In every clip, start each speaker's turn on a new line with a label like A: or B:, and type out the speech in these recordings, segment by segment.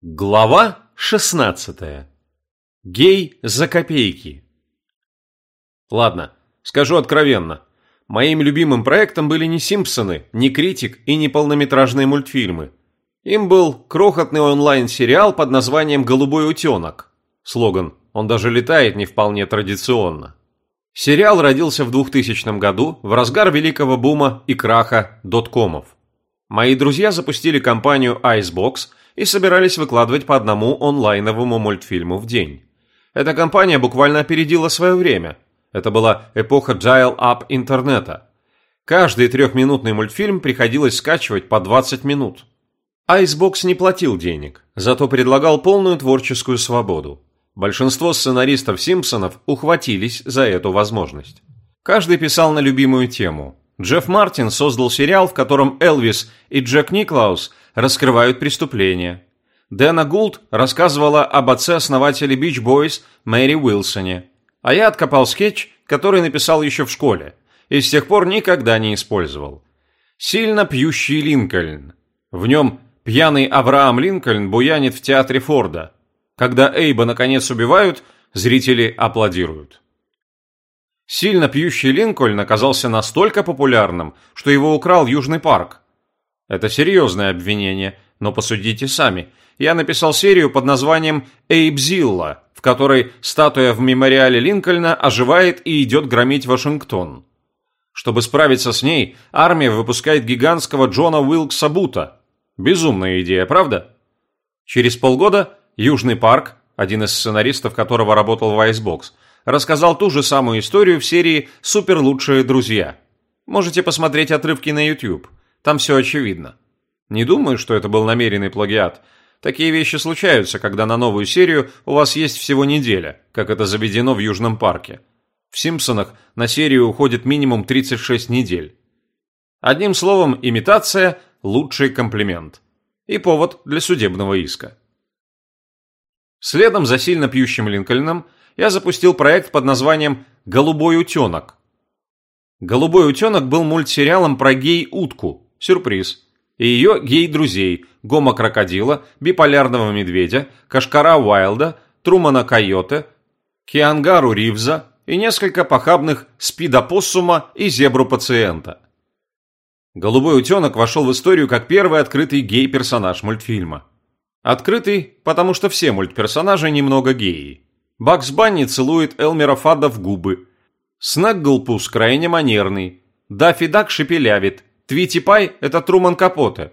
A: Глава 16. Гей за копейки. Ладно, скажу откровенно. Моим любимым проектом были не «Симпсоны», не «Критик» и не полнометражные мультфильмы. Им был крохотный онлайн-сериал под названием «Голубой утенок». Слоган «Он даже летает не вполне традиционно». Сериал родился в 2000 году в разгар великого бума и краха доткомов. Мои друзья запустили компанию Icebox – и собирались выкладывать по одному онлайновому мультфильму в день. Эта компания буквально опередила свое время. Это была эпоха dial-up интернета. Каждый трехминутный мультфильм приходилось скачивать по 20 минут. Icebox не платил денег, зато предлагал полную творческую свободу. Большинство сценаристов «Симпсонов» ухватились за эту возможность. Каждый писал на любимую тему. Джефф Мартин создал сериал, в котором Элвис и Джек Никлаус раскрывают преступления. Дэна Гулд рассказывала об отце-основателе Beach Boys Мюрри Уилсоне. А я откопал скетч, который написал еще в школе, и с тех пор никогда не использовал. Сильно пьющий Линкольн. В нем пьяный Авраам Линкольн буянит в театре Форда. Когда Эйба наконец убивают, зрители аплодируют. Сильно пьющий Линкольн оказался настолько популярным, что его украл Южный парк. Это серьезное обвинение, но посудите сами. Я написал серию под названием «Эйбзилла», в которой статуя в мемориале Линкольна оживает и идет громить Вашингтон. Чтобы справиться с ней, армия выпускает гигантского Джона Уилкса Бута. Безумная идея, правда? Через полгода Южный парк, один из сценаристов которого работал в Icebox, рассказал ту же самую историю в серии «Супер лучшие друзья». Можете посмотреть отрывки на YouTube. Там все очевидно. Не думаю, что это был намеренный плагиат. Такие вещи случаются, когда на новую серию у вас есть всего неделя, как это заведено в Южном парке. В «Симпсонах» на серию уходит минимум 36 недель. Одним словом, имитация – лучший комплимент. И повод для судебного иска. Следом за сильно пьющим Линкольном я запустил проект под названием «Голубой утенок». «Голубой утенок» был мультсериалом про гей-утку, Сюрприз. И ее гей-друзей – Гома-крокодила, Биполярного медведя, Кашкара Уайлда, Трумана Койоте, Киангару Ривза и несколько похабных спидопоссума и зебру-пациента. «Голубой утенок» вошел в историю как первый открытый гей-персонаж мультфильма. Открытый, потому что все мультперсонажи немного геи. Бакс Банни целует Элмера Фадда в губы. Снэгглпус крайне манерный. Даффи Дак шепелявит. Твити Пай – это Труман Капоте.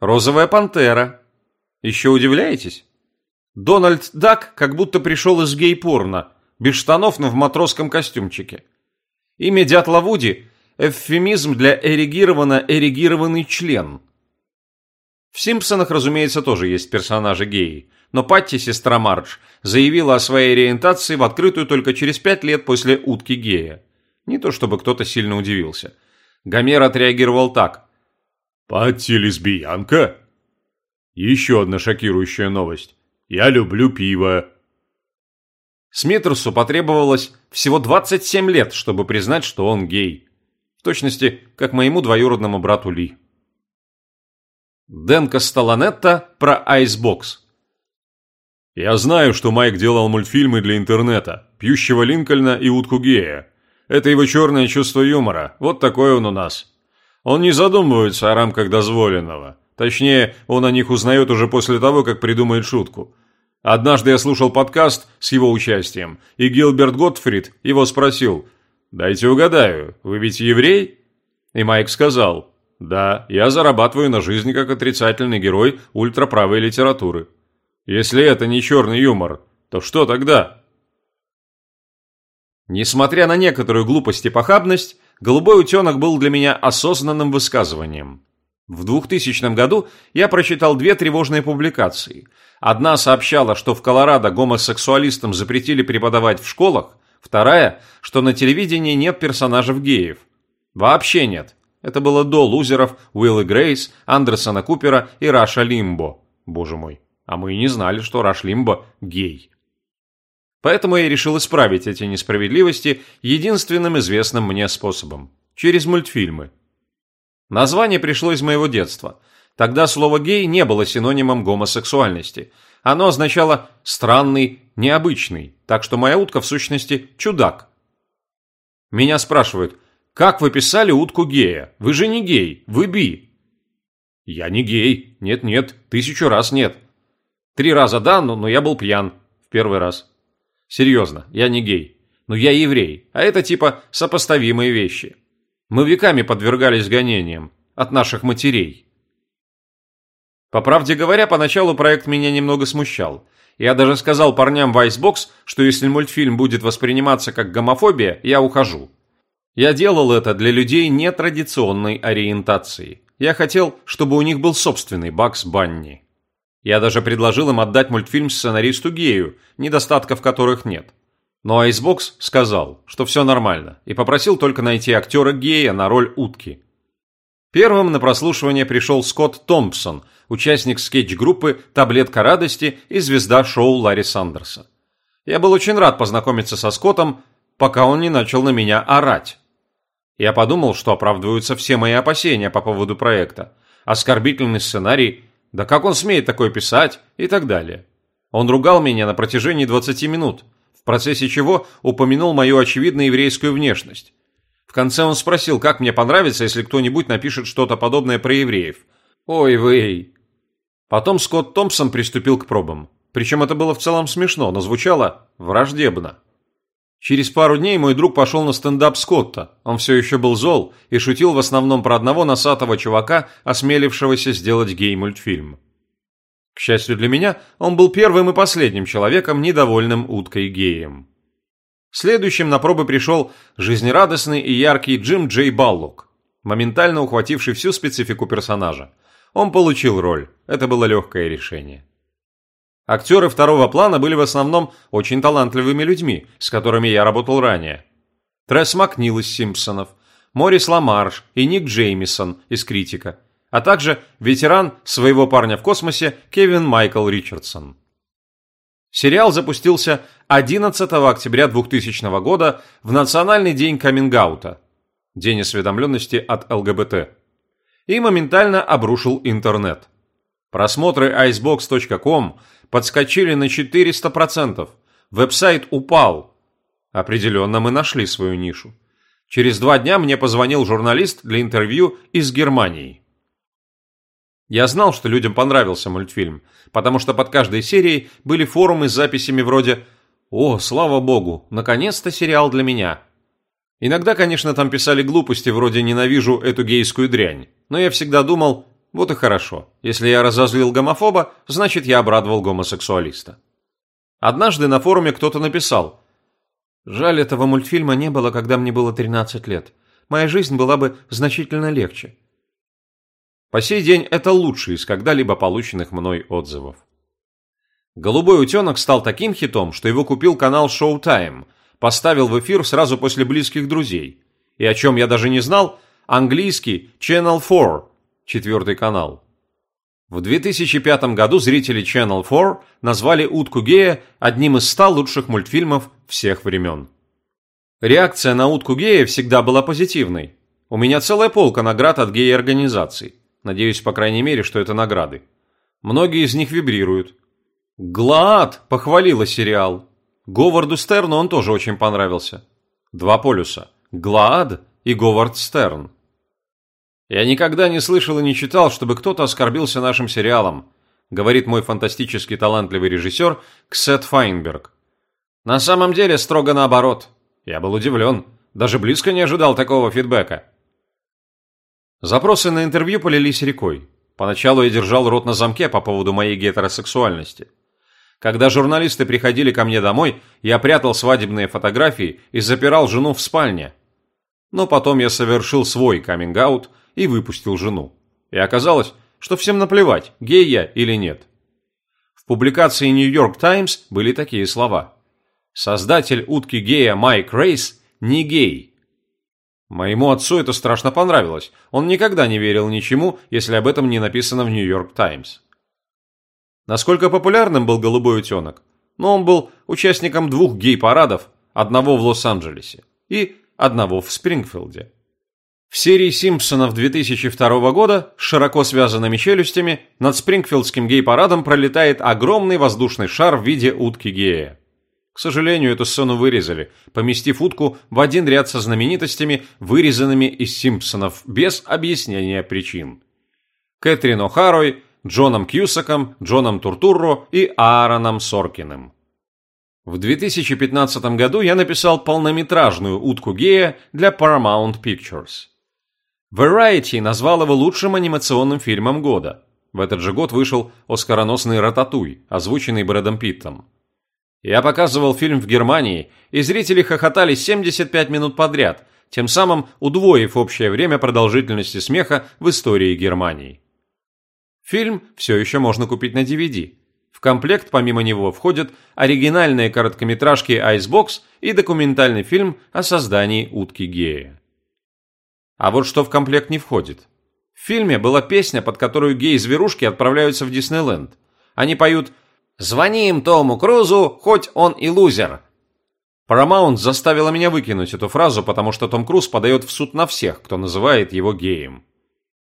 A: Розовая пантера. Еще удивляетесь? Дональд Дак как будто пришел из гей-порно, без штанов, но в матросском костюмчике. Имя Дятла Вуди – эвфемизм для эрегированно-эрегированный член. В «Симпсонах», разумеется, тоже есть персонажи геи, но Патти, сестра Мардж, заявила о своей ориентации в открытую только через пять лет после утки гея. Не то чтобы кто-то сильно удивился – Гомер отреагировал так. «Патти лесбиянка?» Еще одна шокирующая новость. «Я люблю пиво». Смитерсу потребовалось всего 27 лет, чтобы признать, что он гей. В точности, как моему двоюродному брату Ли. Дэн Кастеланетто про Icebox. Я знаю, что Майк делал мультфильмы для интернета, «Пьющего Линкольна» и «Утку Гея». Это его черное чувство юмора. Вот такой он у нас. Он не задумывается о рамках дозволенного. Точнее, он о них узнает уже после того, как придумает шутку. Однажды я слушал подкаст с его участием, и Гилберт Готфрид его спросил, «Дайте угадаю, вы ведь еврей?» И Майк сказал, «Да, я зарабатываю на жизнь как отрицательный герой ультраправой литературы. Если это не черный юмор, то что тогда?» Несмотря на некоторую глупость и похабность, «Голубой утенок» был для меня осознанным высказыванием. В 2000 году я прочитал две тревожные публикации. Одна сообщала, что в Колорадо гомосексуалистам запретили преподавать в школах, вторая, что на телевидении нет персонажей геев. Вообще нет. Это было до лузеров Уилла Грейс, Андерсона Купера и Раша Лимбо. Боже мой, а мы и не знали, что Раш Лимбо гей. Поэтому я решил исправить эти несправедливости единственным известным мне способом – через мультфильмы. Название пришло из моего детства. Тогда слово «гей» не было синонимом гомосексуальности. Оно означало «странный», «необычный», так что моя утка в сущности чудак. Меня спрашивают, как вы писали утку гея? Вы же не гей, вы би. Я не гей, нет-нет, тысячу раз нет. Три раза да, но, но я был пьян в первый раз. Серьезно, я не гей. Но я еврей, а это типа сопоставимые вещи. Мы веками подвергались гонениям от наших матерей. По правде говоря, поначалу проект меня немного смущал. Я даже сказал парням в Icebox, что если мультфильм будет восприниматься как гомофобия, я ухожу. Я делал это для людей нетрадиционной ориентации. Я хотел, чтобы у них был собственный Бакс Банни. Я даже предложил им отдать мультфильм сценаристу Гею, недостатков которых нет. Но Icebox сказал, что все нормально, и попросил только найти актера Гея на роль утки. Первым на прослушивание пришел Скотт Томпсон, участник скетч-группы «Таблетка радости» и звезда шоу Ларри Сандерса. Я был очень рад познакомиться со Скоттом, пока он не начал на меня орать. Я подумал, что оправдываются все мои опасения по поводу проекта. Оскорбительный сценарий, да как он смеет такое писать и так далее. Он ругал меня на протяжении 20 минут, в процессе чего упомянул мою очевидно еврейскую внешность. В конце он спросил, как мне понравится, если кто-нибудь напишет что-то подобное про евреев. Ой, вы. Потом Скотт Томпсон приступил к пробам. Причем это было в целом смешно, но звучало враждебно. Через пару дней мой друг пошел на стендап Скотта. Он все еще был зол и шутил в основном про одного носатого чувака, осмелившегося сделать гей-мультфильм. К счастью для меня, он был первым и последним человеком, недовольным уткой-геем. Следующим на пробы пришел жизнерадостный и яркий Джим Джей Баллок, моментально ухвативший всю специфику персонажа. Он получил роль. Это было легкое решение. Актеры второго плана были в основном очень талантливыми людьми, с которыми я работал ранее. Тресс Макнил из «Симпсонов», Морис Ламарш и Ник Джеймисон из «Критика», а также ветеран своего парня в космосе Кевин Майкл Ричардсон. Сериал запустился 11 октября 2000 года в Национальный день камингаута, День осведомленности от ЛГБТ, и моментально обрушил интернет. Просмотры icebox.com – подскочили на 400%. Веб-сайт упал. Определенно мы нашли свою нишу. Через два дня мне позвонил журналист для интервью из Германии. Я знал, что людям понравился мультфильм, потому что под каждой серией были форумы с записями вроде «О, слава богу, наконец-то сериал для меня». Иногда, конечно, там писали глупости вроде «ненавижу эту гейскую дрянь», но я всегда думал вот и хорошо. Если я разозлил гомофоба, значит я обрадовал гомосексуалиста. Однажды на форуме кто-то написал «Жаль, этого мультфильма не было, когда мне было 13 лет. Моя жизнь была бы значительно легче». По сей день это лучший из когда-либо полученных мной отзывов. «Голубой утенок» стал таким хитом, что его купил канал Showtime, поставил в эфир сразу после «Близких друзей». И о чем я даже не знал, английский Channel 4 четвертый канал. В 2005 году зрители Channel 4 назвали «Утку гея» одним из ста лучших мультфильмов всех времен. Реакция на «Утку гея» всегда была позитивной. У меня целая полка наград от гей-организаций. Надеюсь, по крайней мере, что это награды. Многие из них вибрируют. Глад похвалила сериал. Говарду Стерну он тоже очень понравился. Два полюса. Глад и Говард Стерн. «Я никогда не слышал и не читал, чтобы кто-то оскорбился нашим сериалом», говорит мой фантастически талантливый режиссер Ксет Файнберг. «На самом деле строго наоборот. Я был удивлен. Даже близко не ожидал такого фидбэка». Запросы на интервью полились рекой. Поначалу я держал рот на замке по поводу моей гетеросексуальности. Когда журналисты приходили ко мне домой, я прятал свадебные фотографии и запирал жену в спальне. Но потом я совершил свой каминг-аут – и выпустил жену. И оказалось, что всем наплевать, гей я или нет. В публикации New York Times были такие слова. Создатель утки гея Майк Рейс не гей. Моему отцу это страшно понравилось. Он никогда не верил ничему, если об этом не написано в New York Times. Насколько популярным был «Голубой утенок»? Но он был участником двух гей-парадов, одного в Лос-Анджелесе и одного в Спрингфилде. В серии «Симпсонов» 2002 года широко связанными челюстями над Спрингфилдским гей-парадом пролетает огромный воздушный шар в виде утки-гея. К сожалению, эту сцену вырезали, поместив утку в один ряд со знаменитостями, вырезанными из «Симпсонов», без объяснения причин. Кэтрин О'Харой, Джоном Кьюсаком, Джоном Туртурро и Аароном Соркиным. В 2015 году я написал полнометражную утку гея для Paramount Pictures. Variety назвал его лучшим анимационным фильмом года. В этот же год вышел оскароносный «Рататуй», озвученный Брэдом Питтом. Я показывал фильм в Германии, и зрители хохотали 75 минут подряд, тем самым удвоив общее время продолжительности смеха в истории Германии. Фильм все еще можно купить на DVD. В комплект помимо него входят оригинальные короткометражки Icebox и документальный фильм о создании утки гея. А вот что в комплект не входит. В фильме была песня, под которую геи-зверушки отправляются в Диснейленд. Они поют «Звони им Тому Крузу, хоть он и лузер». Paramount заставила меня выкинуть эту фразу, потому что Том Круз подает в суд на всех, кто называет его геем.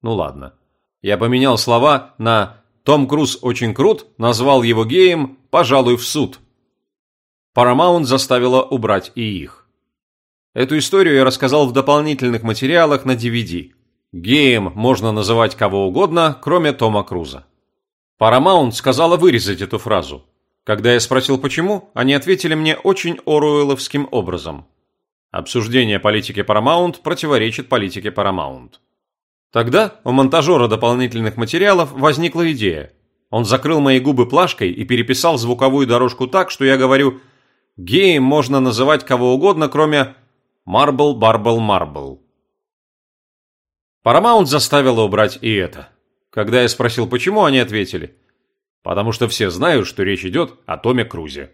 A: Ну ладно. Я поменял слова на «Том Круз очень крут», назвал его геем, пожалуй, в суд. Paramount заставила убрать и их. Эту историю я рассказал в дополнительных материалах на DVD. Геем можно называть кого угодно, кроме Тома Круза. Paramount сказала вырезать эту фразу. Когда я спросил почему, они ответили мне очень оруэлловским образом. Обсуждение политики Paramount противоречит политике Paramount. Тогда у монтажера дополнительных материалов возникла идея. Он закрыл мои губы плашкой и переписал звуковую дорожку так, что я говорю «геем можно называть кого угодно, кроме Марбл, Барбл, Марбл. Paramount заставила убрать и это. Когда я спросил, почему, они ответили. Потому что все знают, что речь идет о Томе Крузе.